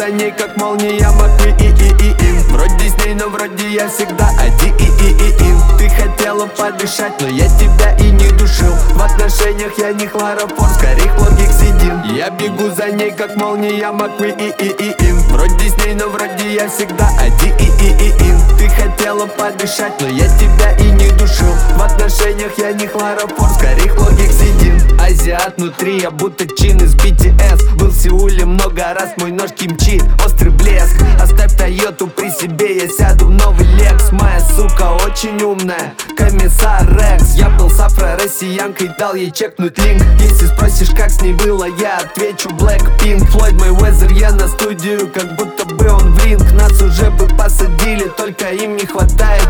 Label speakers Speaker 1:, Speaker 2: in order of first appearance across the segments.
Speaker 1: за ней, как молния Маквей и и и им Вроде с ней, но вроде я всегда один и и и им Ты хотела подышать, но я тебя и не душил. В отношениях я не хлорофор, скорее хлоргексидин. Я бегу за ней, как молния Маквей и и и им Вроде с ней, но вроде я всегда один и и и им Ты хотела подышать, но я тебя и не душил. В отношениях я не хлорофор, скорее хлоргексидин. Азиат внутри, я будто чин из BTS Был в Сеуле раз, мой нож кимчи, острый блеск. Оставь Тойоту при себе, я сяду в новый Лекс Моя сука очень умная, комиссар Рекс. Я был с афро-россиянкой, дал ей чекнуть линк. Если спросишь, как с ней было, я отвечу Blackpink. Флойд мой Уэзер, я на студию, как будто бы он в ринг Нас уже бы посадили, только им не хватает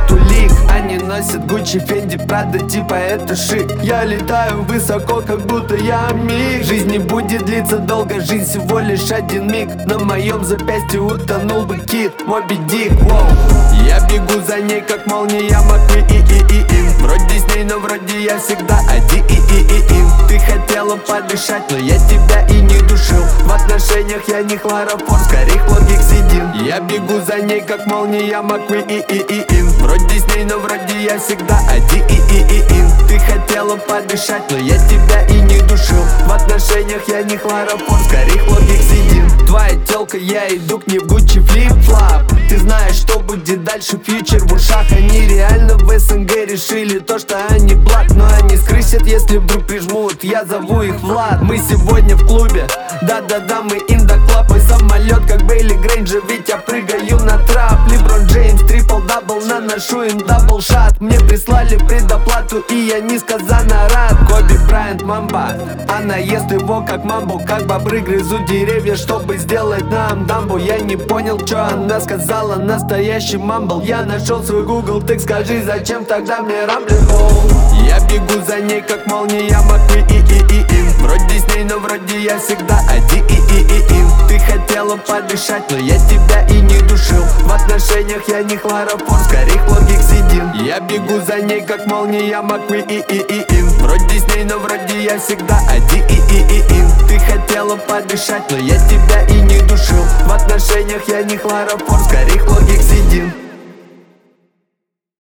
Speaker 1: носят Гуччи, Фенди, Прада, типа это шик. Я летаю высоко, как будто я миг. Жизнь не будет длиться долго, жизнь всего лишь один миг. На моем запястье утонул бы кит, Моби Дик, воу. Я бегу за ней, как молния, Маквей и и и им Вроде с ней, но вроде я всегда один. И и и им Ты хотела подышать, но я тебя и не душил. В отношениях я не хлорофор, скорее хлоргексидин Я бегу за ней, как молния, Маквей и и и им Вроде с ней, но вроде я всегда один. И и и им Ты хотела подышать, но я тебя и не душил. В отношениях я не хлорофор, скорее хлоргексидин. Твоя телка, я иду к ней в Гуччи флип-флап. Ты знаешь, что будет дальше, фьючер в ушах. Они реально в СНГ решили то, что они блат Но они скрысят, если вдруг прижмут, я зову их Влад. Мы сегодня в клубе, да-да-да, мы Мой Бейли Грейнджер, ведь я прыгаю на трап. Леброн Джеймс, трипл-дабл, наношу им дабл шат. Мне прислали предоплату, и я несказанно рад. Коби Брайант, мамба, она ест его как мамбу Как бобры грызут деревья, чтобы сделать нам дамбу. Я не понял, что она сказала, настоящий мамбл. Я нашел свой Google, так скажи, зачем тогда мне рамблихол Я бегу за ней, как молния, Маквей и и и им. Вроде с ней, но вроде я всегда один. И и и им. Ты хотела подышать, но я тебя и не душил. В отношениях я не хлорофор, скорее хлоргексидин. Я бегу за ней, как молния, Маквей и и и им Вроде с ней, но вроде я всегда один и и и им Ты хотела подышать, но я тебя и не душил. В отношениях я не хлорофор, скорее